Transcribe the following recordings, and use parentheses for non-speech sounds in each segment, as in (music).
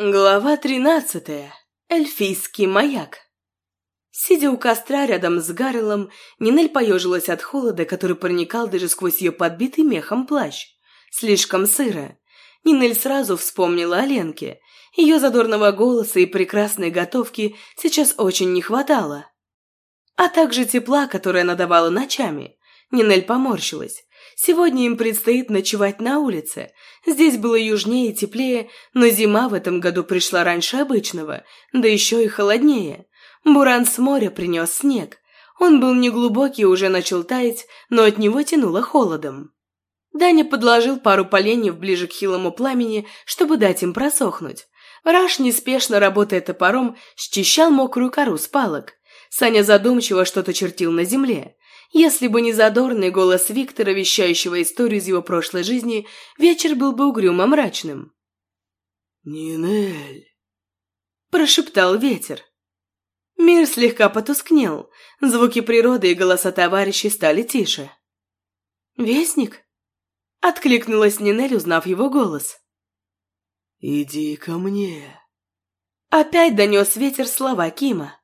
Глава тринадцатая. Эльфийский маяк. Сидя у костра рядом с Гаррелом, Нинель поежилась от холода, который проникал даже сквозь ее подбитый мехом плащ. Слишком сыро. Нинель сразу вспомнила о Ленке. Ее задорного голоса и прекрасной готовки сейчас очень не хватало. А также тепла, которое она давала ночами. Нинель поморщилась. Сегодня им предстоит ночевать на улице. Здесь было южнее и теплее, но зима в этом году пришла раньше обычного, да еще и холоднее. Буран с моря принес снег. Он был неглубокий и уже начал таять, но от него тянуло холодом. Даня подложил пару поленьев ближе к хилому пламени, чтобы дать им просохнуть. Раш, неспешно работая топором, счищал мокрую кору с палок. Саня задумчиво что-то чертил на земле. Если бы не задорный голос Виктора, вещающего историю из его прошлой жизни, вечер был бы угрюмо мрачным. «Нинель!» – прошептал ветер. Мир слегка потускнел, звуки природы и голоса товарищей стали тише. «Вестник?» – откликнулась Нинель, узнав его голос. «Иди ко мне!» Опять донес ветер слова Кима.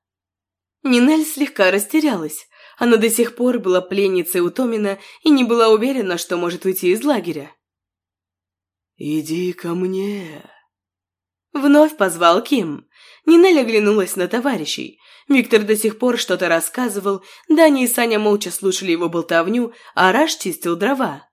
Нинель слегка растерялась. Она до сих пор была пленницей у Томина и не была уверена, что может уйти из лагеря. «Иди ко мне!» Вновь позвал Ким. Нинель оглянулась на товарищей. Виктор до сих пор что-то рассказывал, Даня и Саня молча слушали его болтовню, а Раш чистил дрова.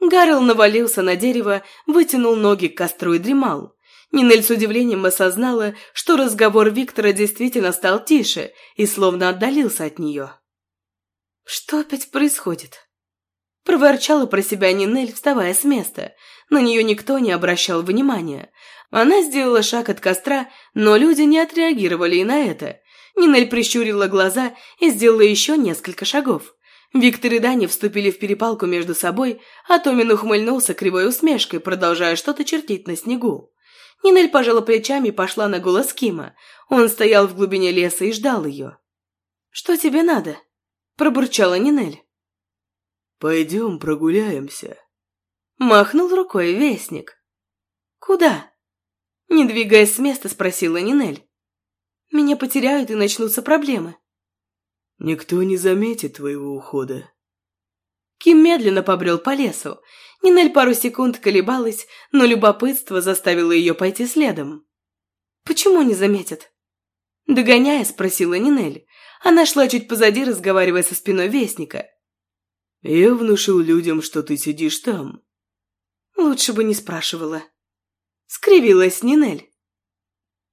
Гарл навалился на дерево, вытянул ноги к костру и дремал. Нинель с удивлением осознала, что разговор Виктора действительно стал тише и словно отдалился от нее. «Что опять происходит?» Проворчала про себя Нинель, вставая с места. На нее никто не обращал внимания. Она сделала шаг от костра, но люди не отреагировали и на это. Нинель прищурила глаза и сделала еще несколько шагов. Виктор и Даня вступили в перепалку между собой, а Томин ухмыльнулся кривой усмешкой, продолжая что-то чертить на снегу. Нинель пожала плечами и пошла на голос Кима. Он стоял в глубине леса и ждал ее. «Что тебе надо?» Пробурчала Нинель. «Пойдем прогуляемся». Махнул рукой вестник. «Куда?» Не двигаясь с места, спросила Нинель. «Меня потеряют и начнутся проблемы». «Никто не заметит твоего ухода». Ким медленно побрел по лесу. Нинель пару секунд колебалась, но любопытство заставило ее пойти следом. «Почему не заметят?» Догоняя, спросила Нинель. Она шла чуть позади, разговаривая со спиной Вестника. «Я внушил людям, что ты сидишь там». «Лучше бы не спрашивала». Скривилась Нинель.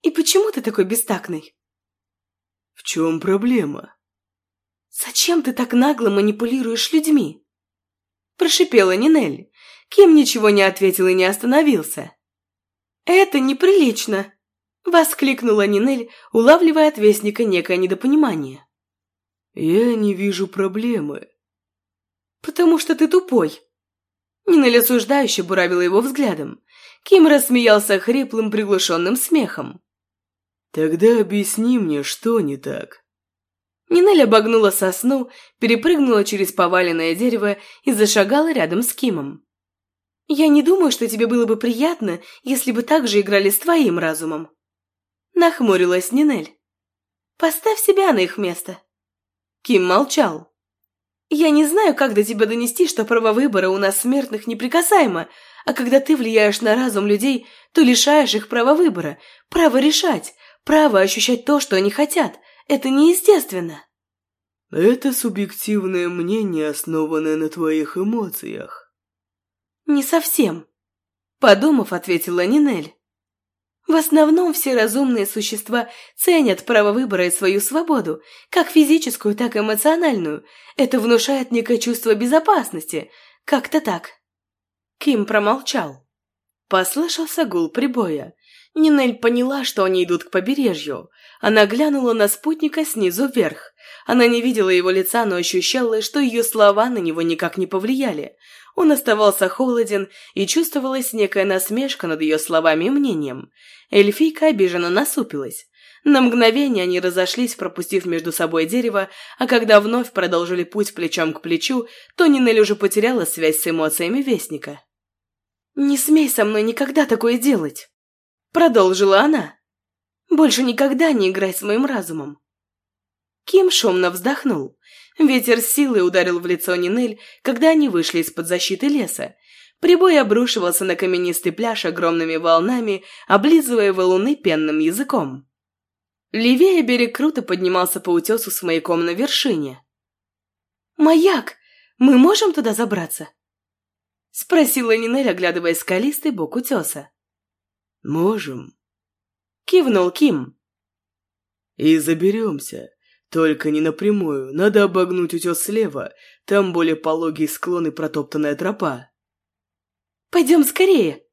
«И почему ты такой бестактный?» «В чем проблема?» «Зачем ты так нагло манипулируешь людьми?» Прошипела Нинель. Кем ничего не ответил и не остановился. «Это неприлично!» Воскликнула Нинель, улавливая от Вестника некое недопонимание. «Я не вижу проблемы». «Потому что ты тупой». Нинель осуждающе буравила его взглядом. Ким рассмеялся хриплым приглушенным смехом. «Тогда объясни мне, что не так». Нинель обогнула сосну, перепрыгнула через поваленное дерево и зашагала рядом с Кимом. «Я не думаю, что тебе было бы приятно, если бы так же играли с твоим разумом», Нахмурилась Нинель. «Поставь себя на их место». Ким молчал. «Я не знаю, как до тебя донести, что право выбора у нас смертных неприкасаемо, а когда ты влияешь на разум людей, то лишаешь их права выбора, права решать, права ощущать то, что они хотят. Это неестественно». «Это субъективное мнение, основанное на твоих эмоциях». «Не совсем», — подумав, ответила Нинель. В основном все разумные существа ценят право выбора и свою свободу, как физическую, так и эмоциональную. Это внушает некое чувство безопасности. Как-то так. Ким промолчал. Послышался гул прибоя. Нинель поняла, что они идут к побережью. Она глянула на спутника снизу вверх. Она не видела его лица, но ощущала, что ее слова на него никак не повлияли. Он оставался холоден, и чувствовалась некая насмешка над ее словами и мнением. Эльфийка обиженно насупилась. На мгновение они разошлись, пропустив между собой дерево, а когда вновь продолжили путь плечом к плечу, то Нинель уже потеряла связь с эмоциями Вестника. «Не смей со мной никогда такое делать!» Продолжила она. «Больше никогда не играй с моим разумом». Ким шумно вздохнул. Ветер силой ударил в лицо Нинель, когда они вышли из-под защиты леса. Прибой обрушивался на каменистый пляж огромными волнами, облизывая валуны пенным языком. Левее берег круто поднимался по утесу с маяком на вершине. «Маяк! Мы можем туда забраться?» Спросила Нинель, оглядывая скалистый бок утеса. «Можем», — кивнул Ким. «И заберемся. Только не напрямую. Надо обогнуть утес слева. Там более пологий склон и протоптанная тропа». «Пойдем скорее!»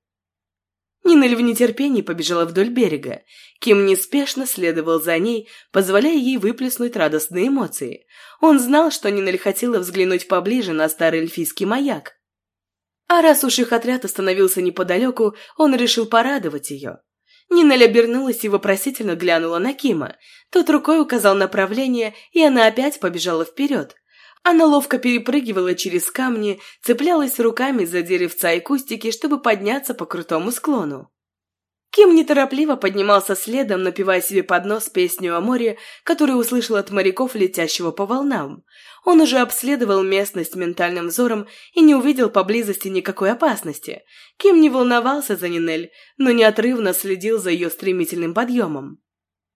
Нинель в нетерпении побежала вдоль берега. Ким неспешно следовал за ней, позволяя ей выплеснуть радостные эмоции. Он знал, что Нинель хотела взглянуть поближе на старый эльфийский маяк. А раз уж их отряд остановился неподалеку, он решил порадовать ее. Нинель обернулась и вопросительно глянула на Кима. Тот рукой указал направление, и она опять побежала вперед. Она ловко перепрыгивала через камни, цеплялась руками за деревца и кустики, чтобы подняться по крутому склону. Ким неторопливо поднимался следом, напевая себе под нос песню о море, которую услышал от моряков, летящего по волнам. Он уже обследовал местность ментальным взором и не увидел поблизости никакой опасности. Ким не волновался за Нинель, но неотрывно следил за ее стремительным подъемом.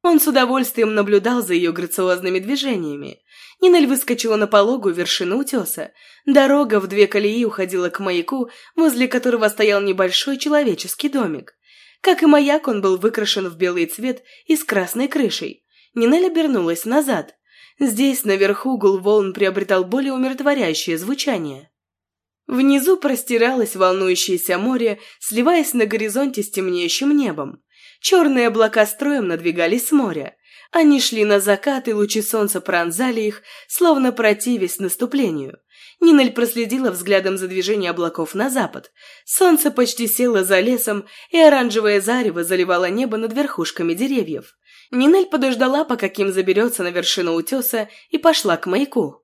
Он с удовольствием наблюдал за ее грациозными движениями. Нинель выскочила на пологую вершину утеса. Дорога в две колеи уходила к маяку, возле которого стоял небольшой человеческий домик. Как и маяк, он был выкрашен в белый цвет и с красной крышей. Нинель обернулась назад. Здесь, наверху, гул волн приобретал более умиротворяющее звучание. Внизу простиралось волнующееся море, сливаясь на горизонте с темнеющим небом. Черные облака строем надвигались с моря. Они шли на закат, и лучи солнца пронзали их, словно противясь наступлению. Нинель проследила взглядом за движением облаков на запад. Солнце почти село за лесом, и оранжевое зарево заливало небо над верхушками деревьев. Нинель подождала, пока Ким заберется на вершину утеса, и пошла к маяку.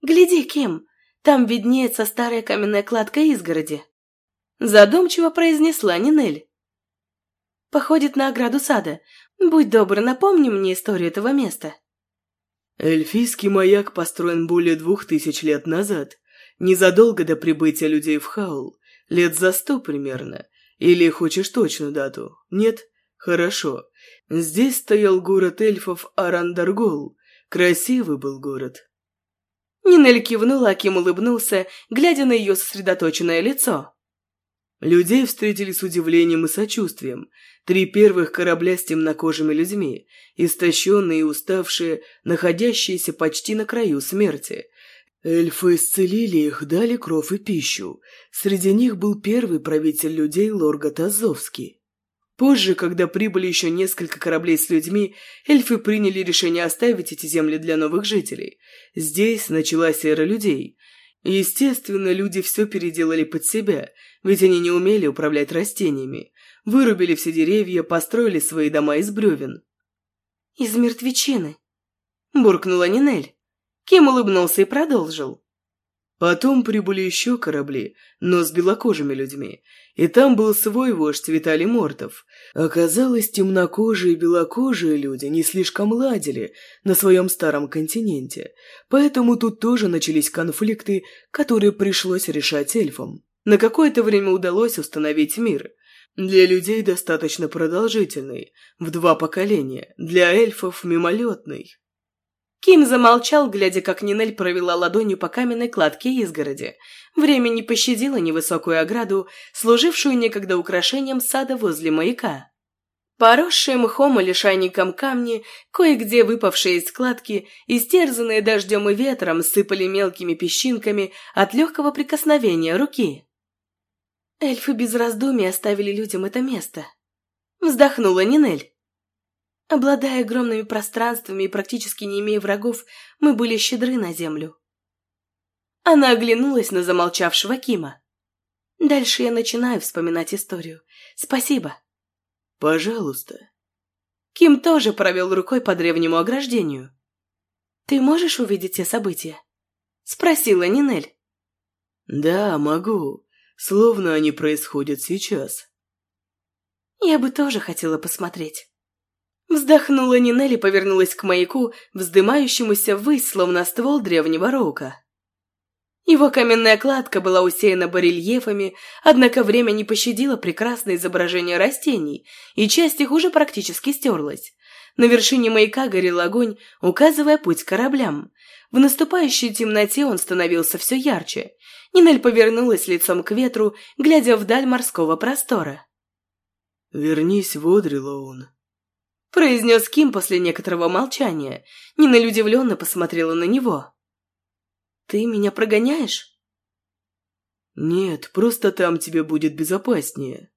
«Гляди, Ким, там виднеется старая каменная кладка изгороди», задумчиво произнесла Нинель. «Походит на ограду сада. Будь добр, напомни мне историю этого места». Эльфийский маяк построен более двух тысяч лет назад, незадолго до прибытия людей в Хаул, лет за сто примерно. Или хочешь точную дату? Нет? Хорошо. Здесь стоял город эльфов Арандаргол. Красивый был город. Нинель кивнула, Аким улыбнулся, глядя на ее сосредоточенное лицо. Людей встретили с удивлением и сочувствием. Три первых корабля с темнокожими людьми, истощенные и уставшие, находящиеся почти на краю смерти. Эльфы исцелили их, дали кров и пищу. Среди них был первый правитель людей Лоргат Азовский. Позже, когда прибыли еще несколько кораблей с людьми, эльфы приняли решение оставить эти земли для новых жителей. Здесь началась эра людей. Естественно, люди все переделали под себя, ведь они не умели управлять растениями. Вырубили все деревья, построили свои дома из бревен. «Из мертвечины», – буркнула Нинель. Ким улыбнулся и продолжил. Потом прибыли еще корабли, но с белокожими людьми, и там был свой вождь Виталий Мортов. Оказалось, темнокожие и белокожие люди не слишком ладили на своем старом континенте, поэтому тут тоже начались конфликты, которые пришлось решать эльфам. На какое-то время удалось установить мир. Для людей достаточно продолжительный, в два поколения, для эльфов мимолетный. Ким замолчал, глядя, как Нинель провела ладонью по каменной кладке изгороди. Время не пощадило невысокую ограду, служившую некогда украшением сада возле маяка. Поросшие мхом и лишайником камни, кое-где выпавшие из складки, истерзанные дождем и ветром, сыпали мелкими песчинками от легкого прикосновения руки. Эльфы без раздумий оставили людям это место. Вздохнула Нинель. Обладая огромными пространствами и практически не имея врагов, мы были щедры на землю. Она оглянулась на замолчавшего Кима. Дальше я начинаю вспоминать историю. Спасибо. Пожалуйста. Ким тоже провел рукой по древнему ограждению. Ты можешь увидеть те события? Спросила Нинель. Да, могу словно они происходят сейчас. Я бы тоже хотела посмотреть. Вздохнула Нинель и повернулась к маяку, вздымающемуся ввысь, словно ствол древнего роука. Его каменная кладка была усеяна барельефами, однако время не пощадило прекрасное изображение растений, и часть их уже практически стерлась. На вершине маяка горел огонь, указывая путь кораблям. В наступающей темноте он становился все ярче. Нинель повернулась лицом к ветру, глядя вдаль морского простора. «Вернись в Одрилоун», — произнес Ким после некоторого молчания. Нинель удивленно посмотрела на него. Ты меня прогоняешь? Нет, просто там тебе будет безопаснее.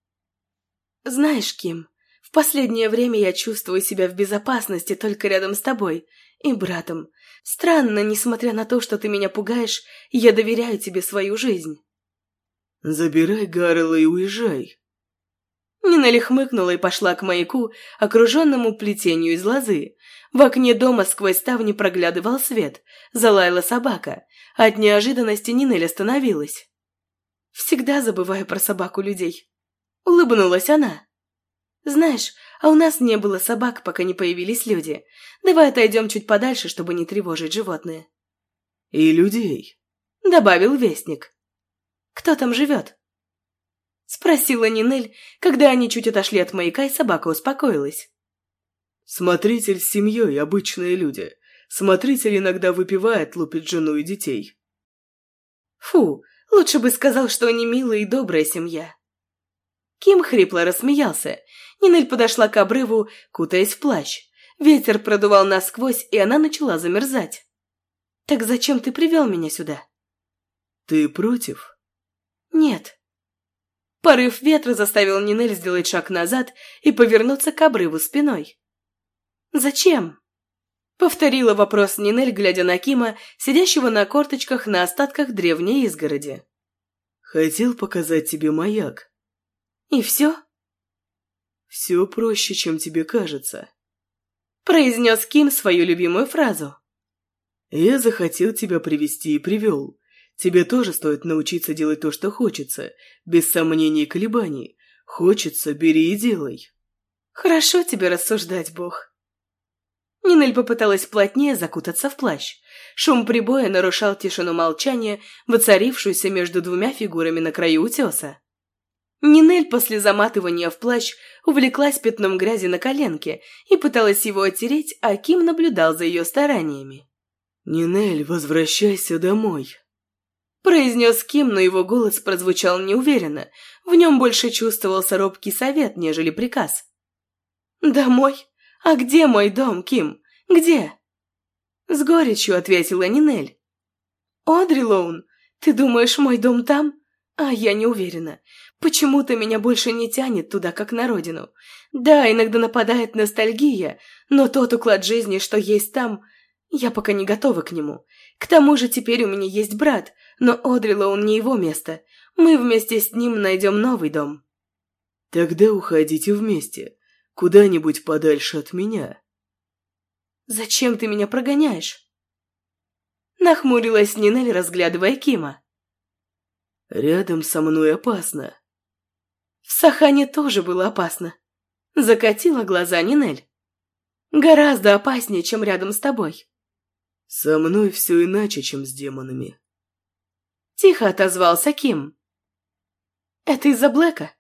Знаешь, Ким, в последнее время я чувствую себя в безопасности только рядом с тобой и братом. Странно, несмотря на то, что ты меня пугаешь, я доверяю тебе свою жизнь. Забирай Гаррела и уезжай. Нинелли хмыкнула и пошла к маяку, окруженному плетению из лозы. В окне дома сквозь ставни проглядывал свет. Залаяла собака. От неожиданности Нинель остановилась. «Всегда забываю про собаку людей». Улыбнулась она. «Знаешь, а у нас не было собак, пока не появились люди. Давай отойдем чуть подальше, чтобы не тревожить животные». «И людей», — добавил Вестник. «Кто там живет?» Спросила Нинель, когда они чуть отошли от маяка, и собака успокоилась. «Смотритель с семьей – обычные люди. Смотритель иногда выпивает, лупит жену и детей». «Фу, лучше бы сказал, что они милая и добрая семья». Ким хрипло рассмеялся. Нинель подошла к обрыву, кутаясь в плащ. Ветер продувал насквозь, и она начала замерзать. «Так зачем ты привел меня сюда?» «Ты против?» «Нет», Порыв ветра заставил Нинель сделать шаг назад и повернуться к обрыву спиной. «Зачем?» Повторила вопрос Нинель, глядя на Кима, сидящего на корточках на остатках древней изгороди. «Хотел показать тебе маяк». «И все?» «Все проще, чем тебе кажется», — произнес Ким свою любимую фразу. «Я захотел тебя привести и привел. Тебе тоже стоит научиться делать то, что хочется, без сомнений и колебаний. Хочется, бери и делай. Хорошо тебе рассуждать, Бог. Нинель попыталась плотнее закутаться в плащ. Шум прибоя нарушал тишину молчания, воцарившуюся между двумя фигурами на краю утеса. Нинель после заматывания в плащ увлеклась пятном грязи на коленке и пыталась его оттереть, а Ким наблюдал за ее стараниями. «Нинель, возвращайся домой», Произнес Ким, но его голос прозвучал неуверенно. В нем больше чувствовался робкий совет, нежели приказ. «Домой? А где мой дом, Ким? Где?» С горечью ответила Нинель. «Одри Лоун, ты думаешь, мой дом там? А я не уверена. Почему-то меня больше не тянет туда, как на родину. Да, иногда нападает ностальгия, но тот уклад жизни, что есть там, я пока не готова к нему. К тому же теперь у меня есть брат, но Одрилоун не его место. Мы вместе с ним найдем новый дом. Тогда уходите вместе. Куда-нибудь подальше от меня. Зачем ты меня прогоняешь? Нахмурилась Нинель, разглядывая Кима. Рядом со мной опасно. В Сахане тоже было опасно. Закатила глаза Нинель. Гораздо опаснее, чем рядом с тобой. Со мной все иначе, чем с демонами. Тихо отозвался Ким. Это из-за Блэка?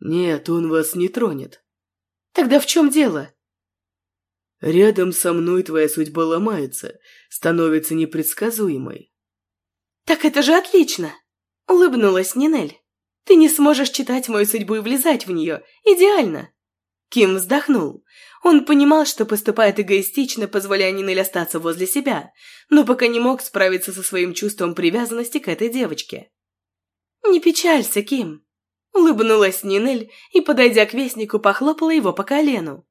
Нет, он вас не тронет. Тогда в чем дело? Рядом со мной твоя судьба ломается, становится непредсказуемой. Так это же отлично! Улыбнулась Нинель. Ты не сможешь читать мою судьбу и влезать в нее. Идеально! Ким вздохнул. Он понимал, что поступает эгоистично, позволяя Нинель остаться возле себя, но пока не мог справиться со своим чувством привязанности к этой девочке. «Не печалься, Ким!» Улыбнулась Нинель и, подойдя к вестнику, похлопала его по колену.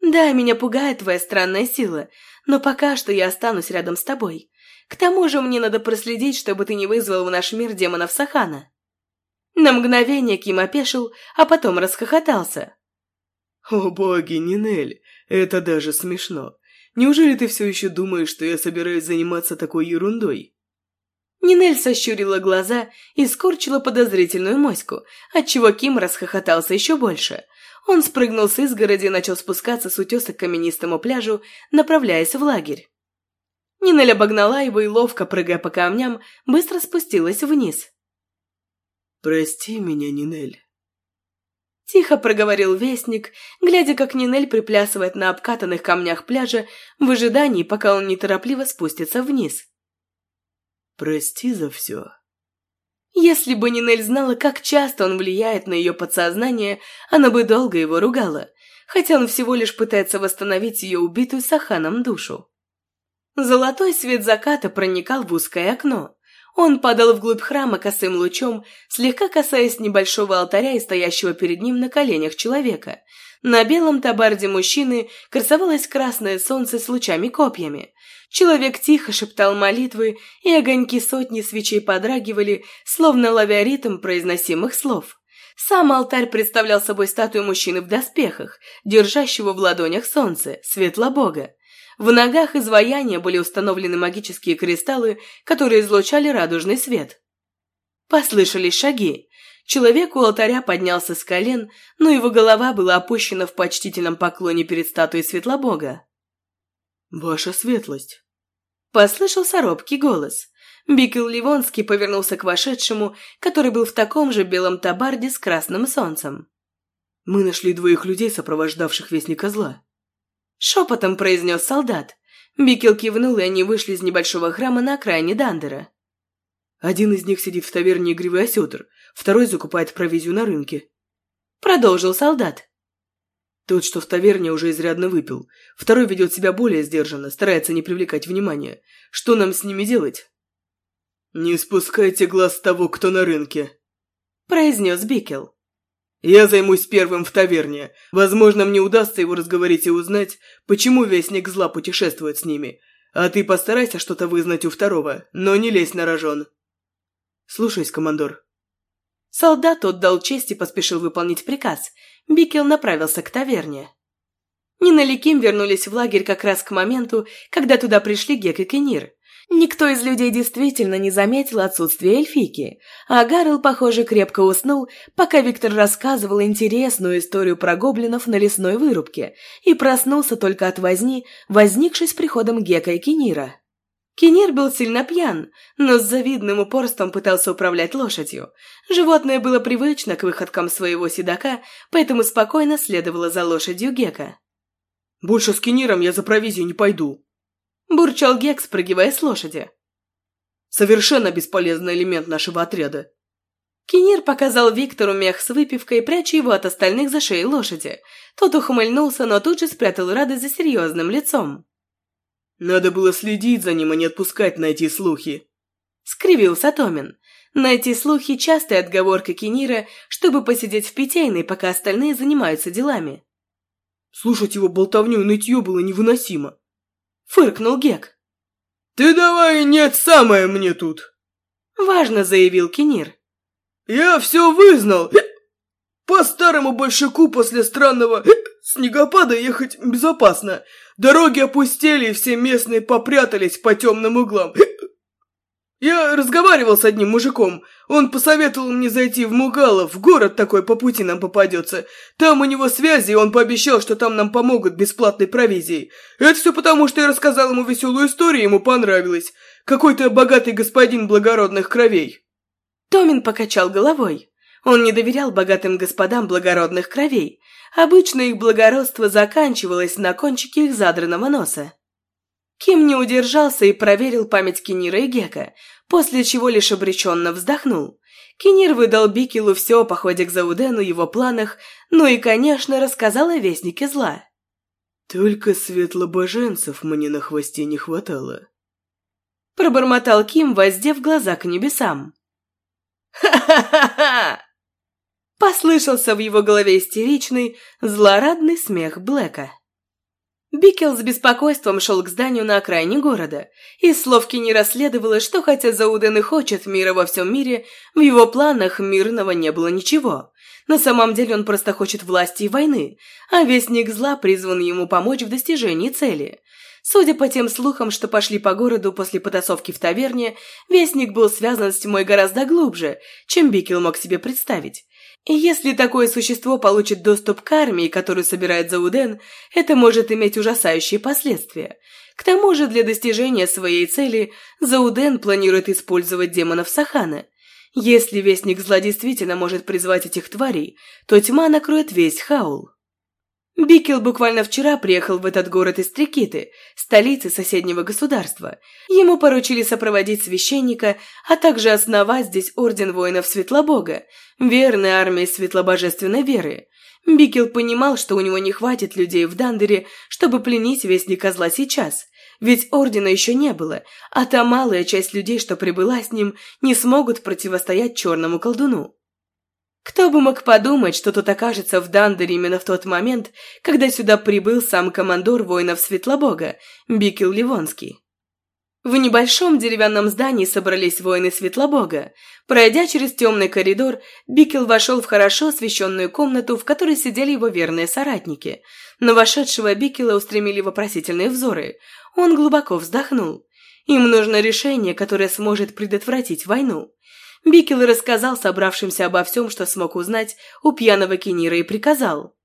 «Да, меня пугает твоя странная сила, но пока что я останусь рядом с тобой. К тому же мне надо проследить, чтобы ты не вызвал в наш мир демонов Сахана». На мгновение Ким опешил, а потом расхохотался. «О боги, Нинель, это даже смешно. Неужели ты все еще думаешь, что я собираюсь заниматься такой ерундой?» Нинель сощурила глаза и скорчила подозрительную моську, отчего Ким расхохотался еще больше. Он спрыгнул с изгороди и начал спускаться с утеса к каменистому пляжу, направляясь в лагерь. Нинель обогнала его и, ловко прыгая по камням, быстро спустилась вниз. «Прости меня, Нинель». Тихо проговорил вестник, глядя, как Нинель приплясывает на обкатанных камнях пляжа в ожидании, пока он неторопливо спустится вниз. «Прости за все». Если бы Нинель знала, как часто он влияет на ее подсознание, она бы долго его ругала, хотя он всего лишь пытается восстановить ее убитую Саханом душу. Золотой свет заката проникал в узкое окно. Он падал вглубь храма косым лучом, слегка касаясь небольшого алтаря и стоящего перед ним на коленях человека. На белом табарде мужчины красовалось красное солнце с лучами-копьями. Человек тихо шептал молитвы, и огоньки сотни свечей подрагивали, словно ловя ритм произносимых слов. Сам алтарь представлял собой статую мужчины в доспехах, держащего в ладонях солнце, светло бога. В ногах изваяния были установлены магические кристаллы, которые излучали радужный свет. Послышались шаги. Человек у алтаря поднялся с колен, но его голова была опущена в почтительном поклоне перед статуей Светлобога. «Ваша светлость!» Послышался робкий голос. Бикел Ливонский повернулся к вошедшему, который был в таком же белом табарде с красным солнцем. «Мы нашли двоих людей, сопровождавших Вестника Зла. Шепотом произнес солдат. Бикел кивнул, и они вышли из небольшого храма на окраине Дандера. Один из них сидит в таверне Игривый Осетр, второй закупает провизию на рынке. Продолжил солдат. Тот, что в таверне, уже изрядно выпил. Второй ведет себя более сдержанно, старается не привлекать внимания. Что нам с ними делать? «Не спускайте глаз того, кто на рынке», – произнес Бикел. Я займусь первым в таверне. Возможно, мне удастся его разговорить и узнать, почему Вестник Зла путешествует с ними. А ты постарайся что-то вызнать у второго, но не лезь на рожон. Слушаюсь, командор. Солдат отдал честь и поспешил выполнить приказ. Бикел направился к таверне. Нина и вернулись в лагерь как раз к моменту, когда туда пришли Гек и Кенир. Никто из людей действительно не заметил отсутствия эльфийки, а Гарл, похоже, крепко уснул, пока Виктор рассказывал интересную историю про гоблинов на лесной вырубке и проснулся только от возни, возникшей с приходом Гека и Кенира. Кенир был сильно пьян, но с завидным упорством пытался управлять лошадью. Животное было привычно к выходкам своего седока, поэтому спокойно следовало за лошадью Гека. «Больше с Кениром я за провизию не пойду», бурчал Гек, спрыгивая с лошади. «Совершенно бесполезный элемент нашего отряда». Кинир показал Виктору мех с выпивкой, пряча его от остальных за шеей лошади. Тот ухмыльнулся, но тут же спрятал радость за серьезным лицом. «Надо было следить за ним, а не отпускать на эти слухи», — скривился Томин. Найти слухи – частая отговорка Кинира, чтобы посидеть в питейной, пока остальные занимаются делами. Слушать его болтовню и нытье было невыносимо фыркнул Гек. «Ты давай нет самое мне тут!» Важно заявил Кенир. «Я все вызнал! (coughs) По старому большаку после странного (coughs) снегопада ехать безопасно. Дороги опустели, и все местные попрятались по темным углам. Я разговаривал с одним мужиком. Он посоветовал мне зайти в Мугалов, в город такой по пути нам попадется. Там у него связи, и он пообещал, что там нам помогут бесплатной провизией. Это все потому, что я рассказал ему веселую историю, ему понравилось. Какой-то богатый господин благородных кровей. Томин покачал головой. Он не доверял богатым господам благородных кровей. Обычно их благородство заканчивалось на кончике их задранного носа. Ким не удержался и проверил память Кинира и Гека, после чего лишь обреченно вздохнул. Кинир выдал Бикелу все о походе к Заудену, его планах, ну и, конечно, рассказал о Вестнике Зла. «Только светлобоженцев мне на хвосте не хватало», — пробормотал Ким, воздев глаза к небесам. «Ха-ха-ха-ха!» Послышался в его голове истеричный, злорадный смех Блэка. Бикел с беспокойством шел к зданию на окраине города. Из словки не расследовало, что хотя Зауден и хочет мира во всем мире, в его планах мирного не было ничего. На самом деле он просто хочет власти и войны, а Вестник Зла призван ему помочь в достижении цели. Судя по тем слухам, что пошли по городу после потасовки в таверне, Вестник был связан с тьмой гораздо глубже, чем Бикел мог себе представить. Если такое существо получит доступ к армии, которую собирает Зауден, это может иметь ужасающие последствия. К тому же для достижения своей цели Зауден планирует использовать демонов Сахана. Если Вестник Зла действительно может призвать этих тварей, то тьма накроет весь Хаул. Бикел буквально вчера приехал в этот город из Трикиты, столицы соседнего государства. Ему поручили сопроводить священника, а также основать здесь орден воинов Светлобога, верной армии светлобожественной веры. Бикел понимал, что у него не хватит людей в Дандере, чтобы пленить Вестника Зла сейчас, ведь ордена еще не было, а та малая часть людей, что прибыла с ним, не смогут противостоять черному колдуну. Кто бы мог подумать, что тут окажется в Дандере именно в тот момент, когда сюда прибыл сам командор воинов Светлобога, Бикел Ливонский. В небольшом деревянном здании собрались воины Светлобога. Пройдя через темный коридор, Бикел вошел в хорошо освещенную комнату, в которой сидели его верные соратники. На вошедшего Бикела устремили вопросительные взоры. Он глубоко вздохнул. Им нужно решение, которое сможет предотвратить войну. Бикел рассказал собравшимся обо всем, что смог узнать у пьяного Кенира и приказал.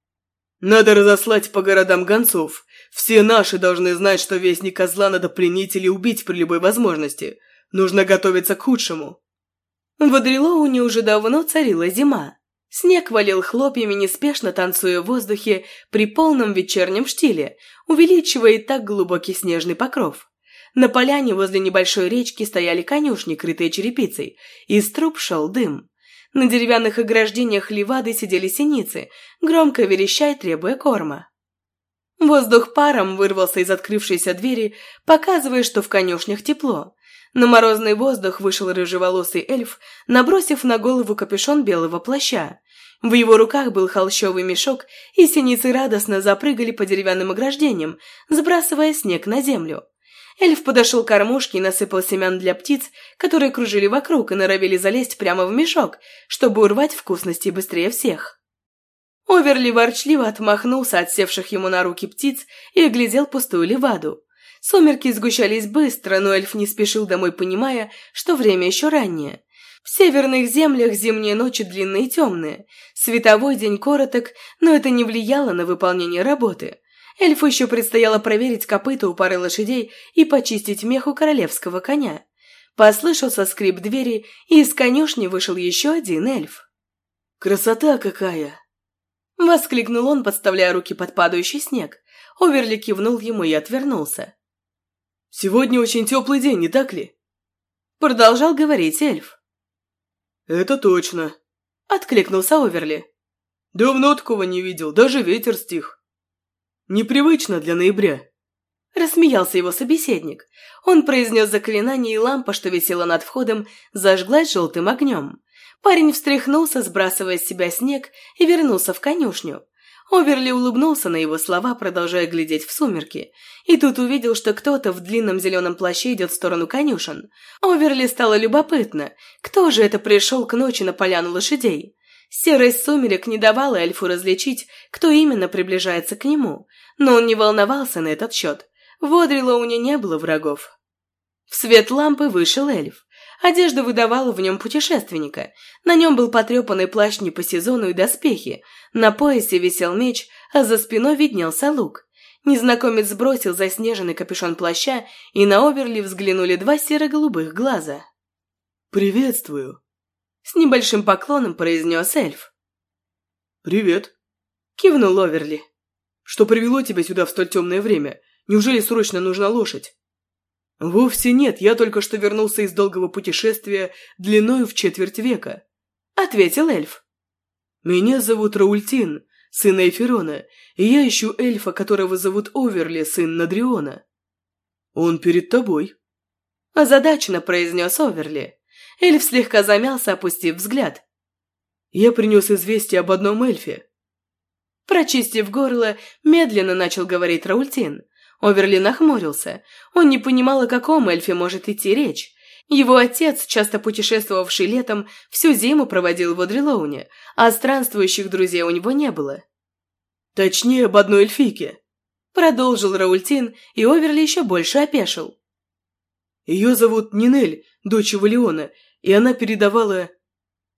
«Надо разослать по городам гонцов. Все наши должны знать, что вестника зла надо пленить или убить при любой возможности. Нужно готовиться к худшему». В Адрилоуне уже давно царила зима. Снег валил хлопьями, неспешно танцуя в воздухе при полном вечернем штиле, увеличивая и так глубокий снежный покров. На поляне возле небольшой речки стояли конюшни, крытые черепицей. Из труб шел дым. На деревянных ограждениях левады сидели синицы, громко верещая, требуя корма. Воздух паром вырвался из открывшейся двери, показывая, что в конюшнях тепло. На морозный воздух вышел рыжеволосый эльф, набросив на голову капюшон белого плаща. В его руках был холщовый мешок, и синицы радостно запрыгали по деревянным ограждениям, сбрасывая снег на землю. Эльф подошел к кормушке и насыпал семян для птиц, которые кружили вокруг и норовили залезть прямо в мешок, чтобы урвать вкусности быстрее всех. Оверли ворчливо отмахнулся от севших ему на руки птиц и оглядел пустую леваду. Сумерки сгущались быстро, но эльф не спешил домой, понимая, что время еще раннее. В северных землях зимние ночи длинные и темные. Световой день короток, но это не влияло на выполнение работы. Эльфу еще предстояло проверить копыта у пары лошадей и почистить мех у королевского коня. Послышался скрип двери, и из конюшни вышел еще один эльф. «Красота какая!» Воскликнул он, подставляя руки под падающий снег. Оверли кивнул ему и отвернулся. «Сегодня очень теплый день, не так ли?» Продолжал говорить эльф. «Это точно», — откликнулся Оверли. «Давно такого не видел, даже ветер стих». Непривычно для ноября. Рассмеялся его собеседник. Он произнес заклинание, и лампа, что висела над входом, зажглась желтым огнем. Парень встряхнулся, сбрасывая с себя снег, и вернулся в конюшню. Оверли улыбнулся на его слова, продолжая глядеть в сумерки. И тут увидел, что кто-то в длинном зеленом плаще идет в сторону конюшен. Оверли стало любопытно, кто же это пришел к ночи на поляну лошадей. Серость сумерек не давала эльфу различить, кто именно приближается к нему, но он не волновался на этот счет. В Одрилоуне не было врагов. В свет лампы вышел эльф. Одежда выдавала в нем путешественника. На нем был потрепанный плащ не по сезону и доспехи. На поясе висел меч, а за спиной виднелся лук. Незнакомец сбросил заснеженный капюшон плаща, и на Оверли взглянули два серо-голубых глаза. «Приветствую», — с небольшим поклоном произнес эльф. «Привет», — кивнул Оверли. Что привело тебя сюда в столь темное время? Неужели срочно нужна лошадь?» «Вовсе нет, я только что вернулся из долгого путешествия длиною в четверть века», — ответил эльф. «Меня зовут Раультин, сын Эйферона, и я ищу эльфа, которого зовут Оверли, сын Надриона». «Он перед тобой», — озадаченно произнес Оверли. Эльф слегка замялся, опустив взгляд. «Я принес известие об одном эльфе», Прочистив горло, медленно начал говорить Раультин. Оверли нахмурился. Он не понимал, о каком эльфе может идти речь. Его отец, часто путешествовавший летом, всю зиму проводил в Одрилоуне, а странствующих друзей у него не было. «Точнее, об одной эльфийке», Продолжил Раультин, и Оверли еще больше опешил. Ее зовут Нинель, дочь Валиона, и она передавала...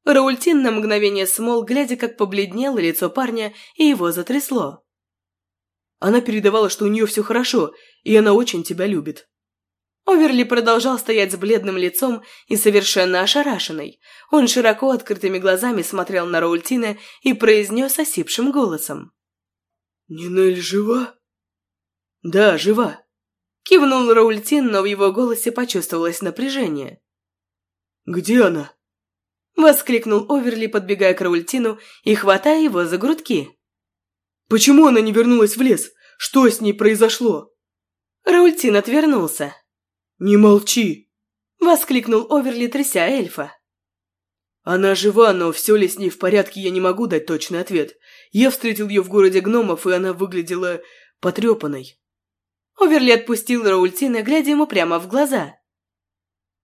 Раультин на мгновение смол, глядя, как побледнело лицо парня, и его затрясло. Она передавала, что у нее все хорошо, и она очень тебя любит. Оверли продолжал стоять с бледным лицом и совершенно ошарашенный. Он широко открытыми глазами смотрел на Раультина и произнес осипшим голосом. «Нинель жива?» «Да, жива», — кивнул Раультин, но в его голосе почувствовалось напряжение. «Где она?» — воскликнул Оверли, подбегая к Раультину и хватая его за грудки. «Почему она не вернулась в лес? Что с ней произошло?» Раультин отвернулся. «Не молчи!» – воскликнул Оверли, тряся эльфа. «Она жива, но все ли с ней в порядке, я не могу дать точный ответ. Я встретил ее в городе гномов, и она выглядела потрепанной». Оверли отпустил Раультина, глядя ему прямо в глаза.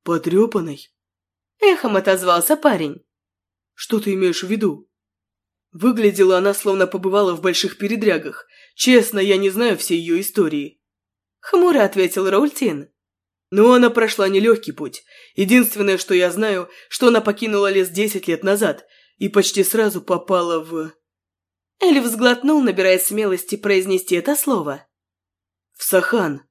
«Потрепанной?» Эхом отозвался парень. «Что ты имеешь в виду?» Выглядела она, словно побывала в больших передрягах. Честно, я не знаю всей ее истории. Хмуро ответил Раультин. Но она прошла нелегкий путь. Единственное, что я знаю, что она покинула лес десять лет назад и почти сразу попала в... Эльф сглотнул, набирая смелости произнести это слово. В Сахан.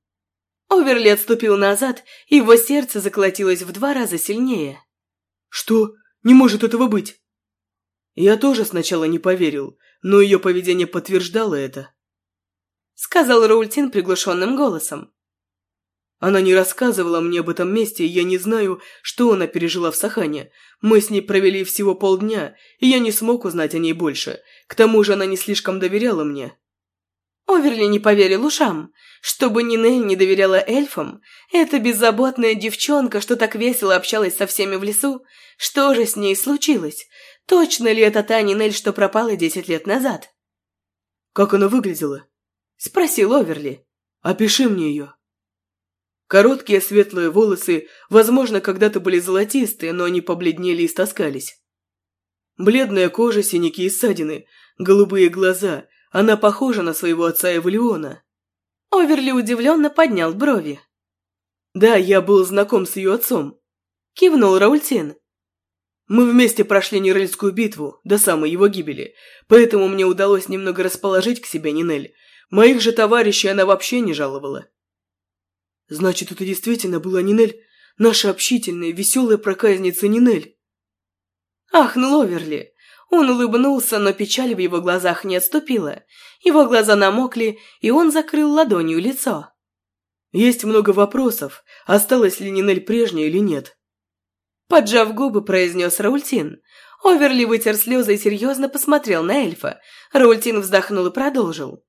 Оверли отступил назад, и его сердце заколотилось в два раза сильнее. «Что? Не может этого быть!» Я тоже сначала не поверил, но ее поведение подтверждало это. Сказал Раультин приглушенным голосом. Она не рассказывала мне об этом месте, и я не знаю, что она пережила в Сахане. Мы с ней провели всего полдня, и я не смог узнать о ней больше. К тому же она не слишком доверяла мне. Оверли не поверил ушам. Чтобы Нинель не доверяла эльфам, эта беззаботная девчонка, что так весело общалась со всеми в лесу, что же с ней случилось? Точно ли это та Нинель, что пропала десять лет назад? «Как она выглядела?» – спросил Оверли. «Опиши мне ее». Короткие светлые волосы, возможно, когда-то были золотистые, но они побледнели и стаскались. Бледная кожа, синяки и ссадины, голубые глаза. Она похожа на своего отца Эволиона. Оверли удивленно поднял брови. «Да, я был знаком с ее отцом», – кивнул Раультин. «Мы вместе прошли Нерельскую битву, до самой его гибели, поэтому мне удалось немного расположить к себе Нинель. Моих же товарищей она вообще не жаловала. Значит, это действительно была Нинель, наша общительная, веселая проказница Нинель. Ахнул Оверли. Он улыбнулся, но печаль в его глазах не отступила. Его глаза намокли, и он закрыл ладонью лицо. Есть много вопросов, осталась ли Нинель прежняя или нет. Поджав губы, произнес Раультин. Оверли вытер слезы и серьезно посмотрел на эльфа. Раультин вздохнул и продолжил.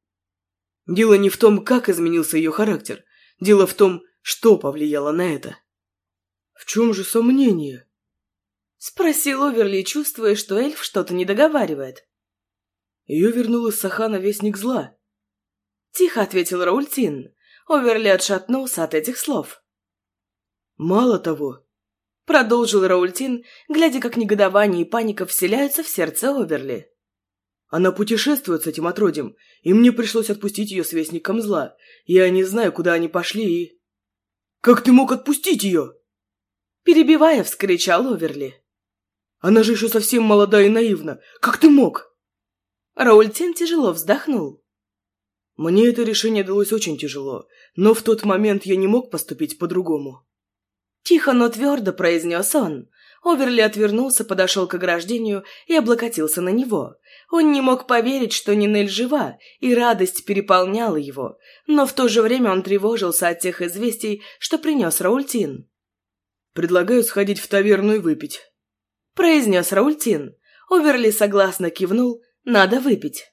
Дело не в том, как изменился ее характер. Дело в том, что повлияло на это. В чем же сомнение? Спросил Оверли, чувствуя, что эльф что-то не договаривает. Ее вернул из Сахана вестник зла. Тихо ответил Раультин. Оверли отшатнулся от этих слов. Мало того, продолжил Раультин, глядя, как негодование и паника вселяются в сердце Оверли. Она путешествует с этим отродьем, и мне пришлось отпустить ее с вестником зла. Я не знаю, куда они пошли и... Как ты мог отпустить ее? Перебивая, вскричал Оверли. Она же еще совсем молода и наивна. Как ты мог? Раультин тяжело вздохнул. Мне это решение далось очень тяжело, но в тот момент я не мог поступить по-другому. Тихо, но твердо произнес он. Оверли отвернулся, подошел к ограждению и облокотился на него. Он не мог поверить, что Нинель жива, и радость переполняла его, но в то же время он тревожился от тех известий, что принес Раультин. «Предлагаю сходить в таверну и выпить», — произнес Раультин. Оверли согласно кивнул «надо выпить».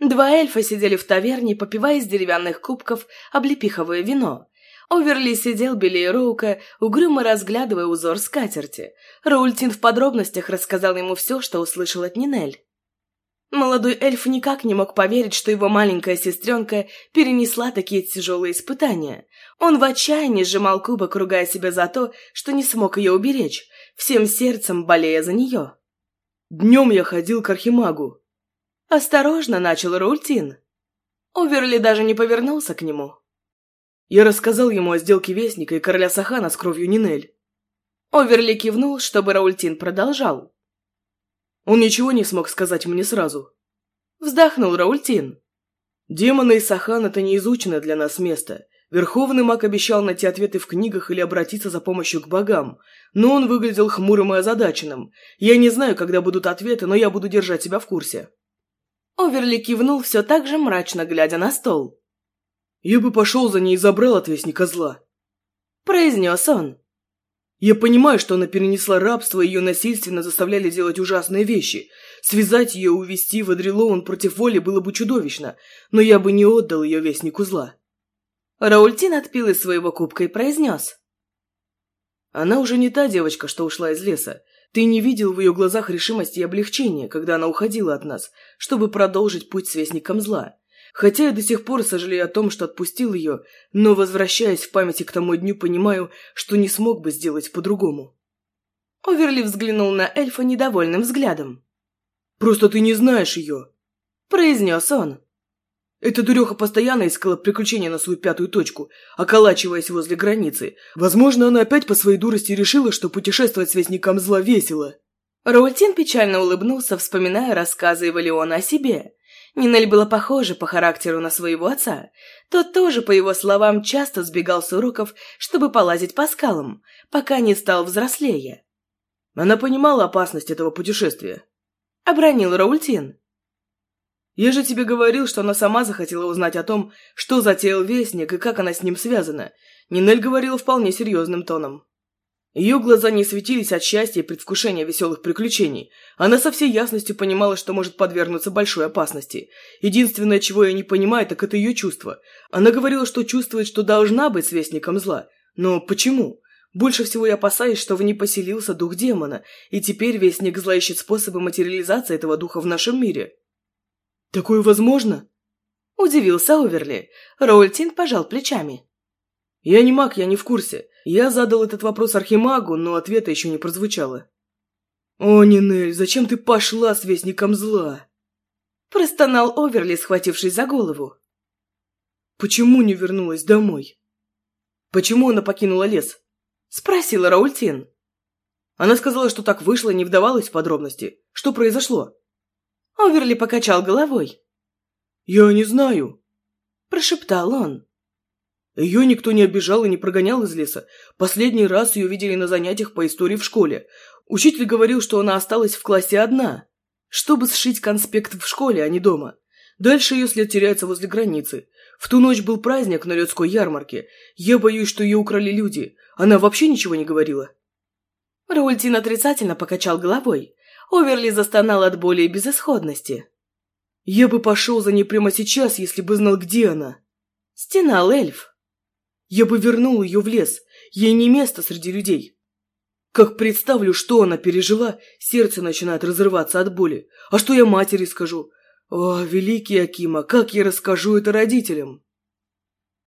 Два эльфа сидели в таверне, попивая из деревянных кубков облепиховое вино. Оверли сидел белее Роука, угрюмо разглядывая узор скатерти. Раультин в подробностях рассказал ему все, что услышал от Нинель. Молодой эльф никак не мог поверить, что его маленькая сестренка перенесла такие тяжелые испытания. Он в отчаянии сжимал кубок, ругая себя за то, что не смог ее уберечь, всем сердцем болея за нее. «Днем я ходил к архимагу». Осторожно начал Раультин. Оверли даже не повернулся к нему. Я рассказал ему о сделке Вестника и короля Сахана с кровью Нинель. Оверли кивнул, чтобы Раультин продолжал. Он ничего не смог сказать мне сразу. Вздохнул Раультин. Демоны и Сахан – это неизученное для нас место. Верховный маг обещал найти ответы в книгах или обратиться за помощью к богам, но он выглядел хмурым и озадаченным. Я не знаю, когда будут ответы, но я буду держать тебя в курсе. Оверли кивнул все так же мрачно, глядя на стол. «Я бы пошел за ней и забрал от вестника зла», – произнес он. «Я понимаю, что она перенесла рабство, ее насильственно заставляли делать ужасные вещи. Связать ее, увести в Адрилоун против воли было бы чудовищно, но я бы не отдал ее вестнику зла». Раультин отпил из своего кубка и произнес. «Она уже не та девочка, что ушла из леса. Ты не видел в ее глазах решимости и облегчения, когда она уходила от нас, чтобы продолжить путь с вестником зла. Хотя я до сих пор сожалею о том, что отпустил ее, но, возвращаясь в памяти к тому дню, понимаю, что не смог бы сделать по-другому». Оверли взглянул на эльфа недовольным взглядом. «Просто ты не знаешь ее», – произнес он. Эта дуреха постоянно искала приключения на свою пятую точку, околачиваясь возле границы. Возможно, она опять по своей дурости решила, что путешествовать с Вестником зла весело. Раультин печально улыбнулся, вспоминая рассказы Эвалиона о себе. Нинель была похожа по характеру на своего отца. Тот тоже, по его словам, часто сбегал с уроков, чтобы полазить по скалам, пока не стал взрослее. Она понимала опасность этого путешествия. Обронил Раультин. Я же тебе говорил, что она сама захотела узнать о том, что затеял Вестник и как она с ним связана. Нинель говорила вполне серьезным тоном. Ее глаза не светились от счастья и предвкушения веселых приключений. Она со всей ясностью понимала, что может подвергнуться большой опасности. Единственное, чего я не понимаю, так это ее чувство. Она говорила, что чувствует, что должна быть с Вестником зла. Но почему? Больше всего я опасаюсь, что в ней поселился дух демона, и теперь Вестник зла ищет способы материализации этого духа в нашем мире. «Такое возможно?» Удивился Оверли. Роультин пожал плечами. «Я не маг, я не в курсе. Я задал этот вопрос Архимагу, но ответа еще не прозвучало». «О, Нинель, зачем ты пошла с Вестником Зла?» Простонал Оверли, схватившись за голову. «Почему не вернулась домой?» «Почему она покинула лес?» Спросила Раультин. Она сказала, что так вышло, не вдавалась в подробности. Что произошло? Оверли покачал головой. «Я не знаю», – прошептал он. Ее никто не обижал и не прогонял из леса. Последний раз ее видели на занятиях по истории в школе. Учитель говорил, что она осталась в классе одна, чтобы сшить конспект в школе, а не дома. Дальше ее след теряется возле границы. В ту ночь был праздник на людской ярмарке. Я боюсь, что ее украли люди. Она вообще ничего не говорила. Раультин отрицательно покачал головой. Оверли застонал от боли и безысходности. «Я бы пошел за ней прямо сейчас, если бы знал, где она!» Стенал эльф. «Я бы вернул ее в лес, ей не место среди людей!» Как представлю, что она пережила, сердце начинает разрываться от боли. А что я матери скажу? О, великий Акима, как я расскажу это родителям?